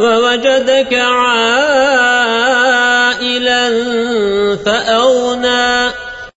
ووجدك عائلا فأغنى.